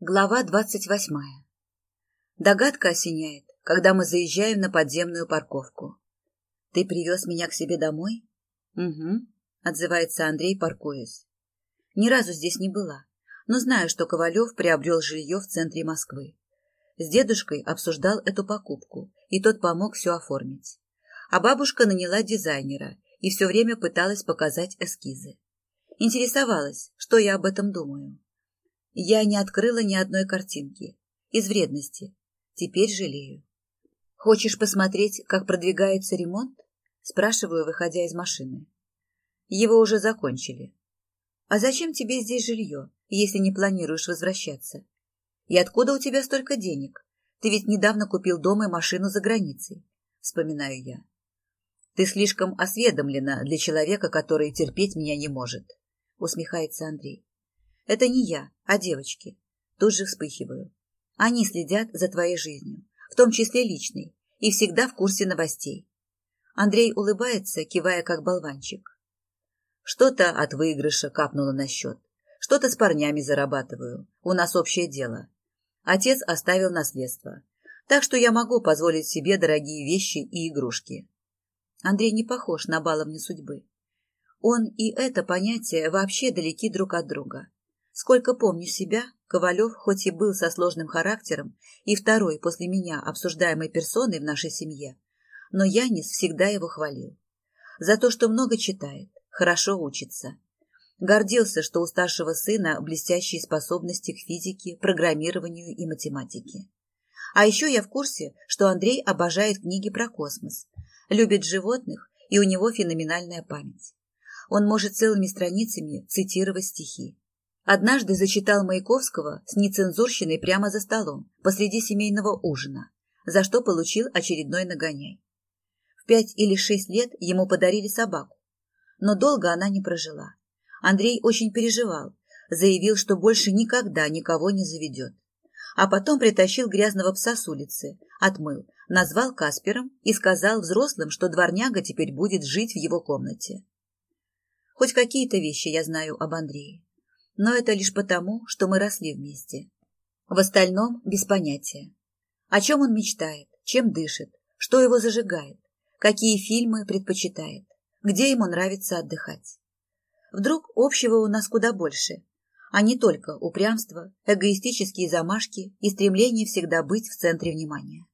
Глава двадцать восьмая. Догадка осеняет, когда мы заезжаем на подземную парковку. «Ты привез меня к себе домой?» «Угу», — отзывается Андрей, паркуясь. «Ни разу здесь не была, но знаю, что Ковалев приобрел жилье в центре Москвы. С дедушкой обсуждал эту покупку, и тот помог все оформить. А бабушка наняла дизайнера и все время пыталась показать эскизы. Интересовалась, что я об этом думаю. Я не открыла ни одной картинки. Из вредности. Теперь жалею. Хочешь посмотреть, как продвигается ремонт? Спрашиваю, выходя из машины. Его уже закончили. А зачем тебе здесь жилье, если не планируешь возвращаться? И откуда у тебя столько денег? Ты ведь недавно купил дом и машину за границей. Вспоминаю я. Ты слишком осведомлена для человека, который терпеть меня не может. Усмехается Андрей. Это не я, а девочки. Тут же вспыхиваю. Они следят за твоей жизнью, в том числе личной, и всегда в курсе новостей. Андрей улыбается, кивая как болванчик. Что-то от выигрыша капнуло на счет. Что-то с парнями зарабатываю. У нас общее дело. Отец оставил наследство. Так что я могу позволить себе дорогие вещи и игрушки. Андрей не похож на баловню судьбы. Он и это понятие вообще далеки друг от друга. Сколько помню себя, Ковалев, хоть и был со сложным характером и второй после меня обсуждаемой персоной в нашей семье, но Янис всегда его хвалил. За то, что много читает, хорошо учится. Гордился, что у старшего сына блестящие способности к физике, программированию и математике. А еще я в курсе, что Андрей обожает книги про космос, любит животных, и у него феноменальная память. Он может целыми страницами цитировать стихи. Однажды зачитал Маяковского с нецензурщиной прямо за столом, посреди семейного ужина, за что получил очередной нагоняй. В пять или шесть лет ему подарили собаку, но долго она не прожила. Андрей очень переживал, заявил, что больше никогда никого не заведет. А потом притащил грязного пса с улицы, отмыл, назвал Каспером и сказал взрослым, что дворняга теперь будет жить в его комнате. Хоть какие-то вещи я знаю об Андрее но это лишь потому, что мы росли вместе. В остальном без понятия. О чем он мечтает, чем дышит, что его зажигает, какие фильмы предпочитает, где ему нравится отдыхать. Вдруг общего у нас куда больше, а не только упрямство, эгоистические замашки и стремление всегда быть в центре внимания.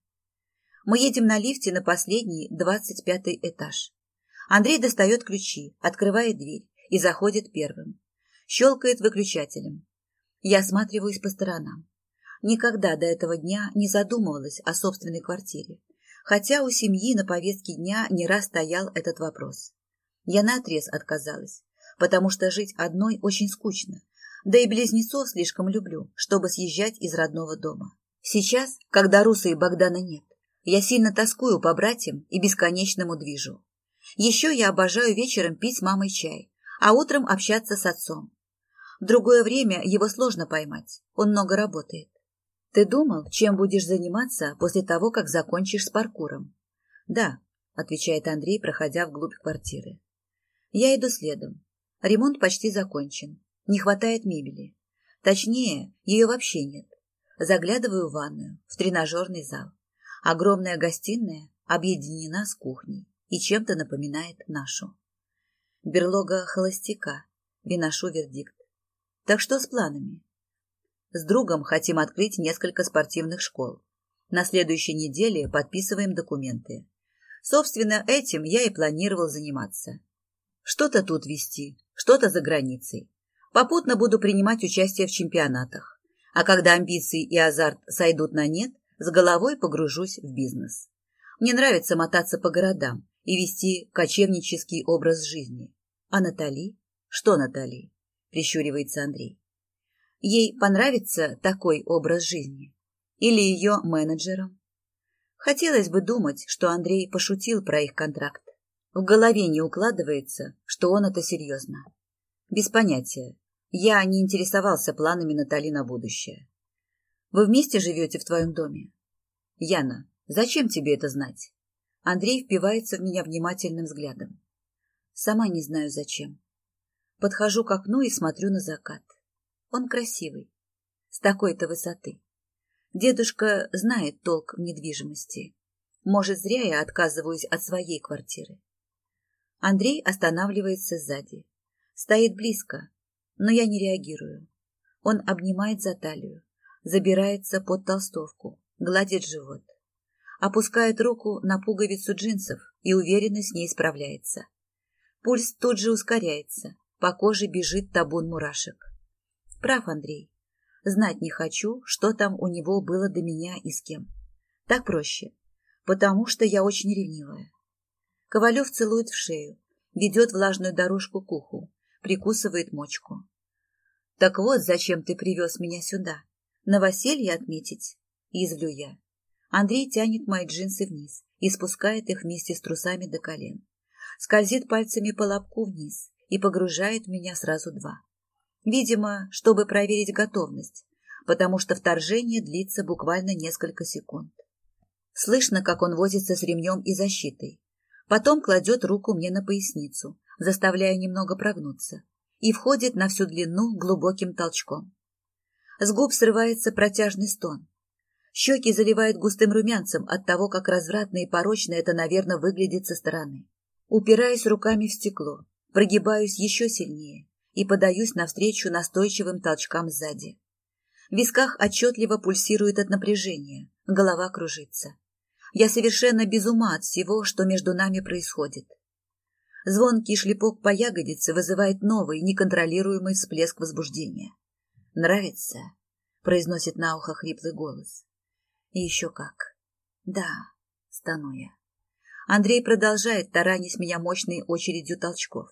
Мы едем на лифте на последний, двадцать пятый этаж. Андрей достает ключи, открывает дверь и заходит первым щелкает выключателем. Я осматриваюсь по сторонам. Никогда до этого дня не задумывалась о собственной квартире, хотя у семьи на повестке дня не раз стоял этот вопрос. Я наотрез отказалась, потому что жить одной очень скучно, да и близнецов слишком люблю, чтобы съезжать из родного дома. Сейчас, когда Руса и Богдана нет, я сильно тоскую по братьям и бесконечному движу. Еще я обожаю вечером пить с мамой чай, а утром общаться с отцом. В другое время его сложно поймать, он много работает. Ты думал, чем будешь заниматься после того, как закончишь с паркуром? Да, отвечает Андрей, проходя вглубь квартиры. Я иду следом. Ремонт почти закончен. Не хватает мебели. Точнее, ее вообще нет. Заглядываю в ванную, в тренажерный зал. Огромная гостиная объединена с кухней и чем-то напоминает нашу. Берлога холостяка. Выношу вердикт. Так что с планами? С другом хотим открыть несколько спортивных школ. На следующей неделе подписываем документы. Собственно, этим я и планировал заниматься. Что-то тут вести, что-то за границей. Попутно буду принимать участие в чемпионатах. А когда амбиции и азарт сойдут на нет, с головой погружусь в бизнес. Мне нравится мотаться по городам, и вести кочевнический образ жизни. А Натали? Что Натали? Прищуривается Андрей. Ей понравится такой образ жизни? Или ее менеджером? Хотелось бы думать, что Андрей пошутил про их контракт. В голове не укладывается, что он это серьезно. Без понятия. Я не интересовался планами Натали на будущее. Вы вместе живете в твоем доме? Яна, зачем тебе это знать? Андрей впивается в меня внимательным взглядом. Сама не знаю зачем. Подхожу к окну и смотрю на закат. Он красивый. с такой-то высоты. Дедушка знает толк в недвижимости. Может, зря я отказываюсь от своей квартиры. Андрей останавливается сзади. Стоит близко, но я не реагирую. Он обнимает за талию, забирается под толстовку, гладит живот. Опускает руку на пуговицу джинсов и уверенно с ней справляется. Пульс тут же ускоряется, по коже бежит табун мурашек. Прав Андрей. Знать не хочу, что там у него было до меня и с кем. Так проще, потому что я очень ревнивая. Ковалев целует в шею, ведет влажную дорожку к уху, прикусывает мочку. Так вот, зачем ты привез меня сюда? Новоселье отметить? Извлю я. Андрей тянет мои джинсы вниз и спускает их вместе с трусами до колен. Скользит пальцами по лобку вниз и погружает меня сразу два. Видимо, чтобы проверить готовность, потому что вторжение длится буквально несколько секунд. Слышно, как он возится с ремнем и защитой. Потом кладет руку мне на поясницу, заставляя немного прогнуться, и входит на всю длину глубоким толчком. С губ срывается протяжный стон. Щеки заливает густым румянцем от того, как развратно и порочно это, наверное, выглядит со стороны. Упираюсь руками в стекло, прогибаюсь еще сильнее и подаюсь навстречу настойчивым толчкам сзади. В висках отчетливо пульсирует от напряжения, голова кружится. Я совершенно без ума от всего, что между нами происходит. Звонкий шлепок по ягодице вызывает новый, неконтролируемый всплеск возбуждения. «Нравится?» — произносит на ухо хриплый голос. Еще как. «Да», — стану я. Андрей продолжает таранить меня мощной очередью толчков.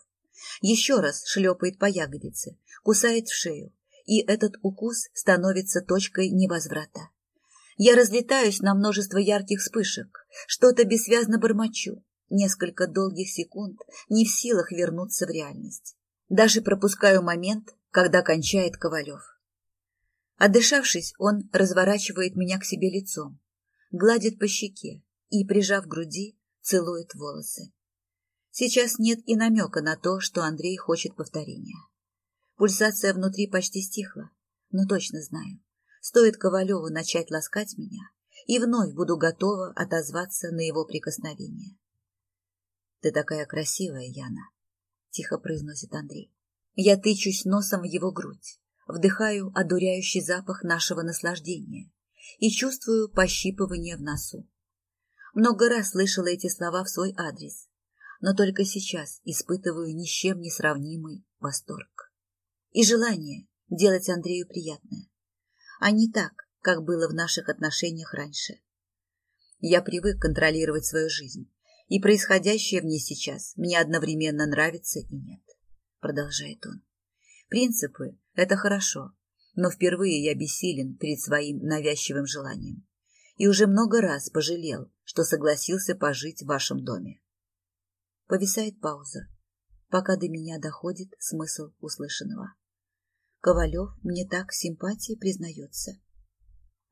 Еще раз шлепает по ягодице, кусает в шею, и этот укус становится точкой невозврата. Я разлетаюсь на множество ярких вспышек, что-то бессвязно бормочу, несколько долгих секунд не в силах вернуться в реальность. Даже пропускаю момент, когда кончает Ковалев. Отдышавшись, он разворачивает меня к себе лицом, гладит по щеке и, прижав к груди, целует волосы. Сейчас нет и намека на то, что Андрей хочет повторения. Пульсация внутри почти стихла, но точно знаю. Стоит Ковалеву начать ласкать меня, и вновь буду готова отозваться на его прикосновение. «Ты такая красивая, Яна», — тихо произносит Андрей. Я тычусь носом в его грудь, вдыхаю одуряющий запах нашего наслаждения и чувствую пощипывание в носу. Много раз слышала эти слова в свой адрес, но только сейчас испытываю ни с чем не сравнимый восторг. И желание делать Андрею приятное, а не так, как было в наших отношениях раньше. Я привык контролировать свою жизнь, и происходящее в ней сейчас мне одновременно нравится и нет, продолжает он. Принципы – это хорошо, но впервые я бессилен перед своим навязчивым желанием и уже много раз пожалел, что согласился пожить в вашем доме. Повисает пауза, пока до меня доходит смысл услышанного. Ковалев мне так симпатии признается.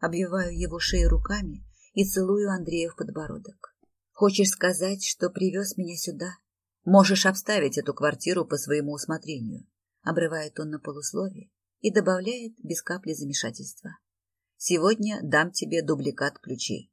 Обвиваю его шею руками и целую Андрея в подбородок. Хочешь сказать, что привез меня сюда? Можешь обставить эту квартиру по своему усмотрению, обрывает он на полусловие и добавляет без капли замешательства. Сегодня дам тебе дубликат ключей.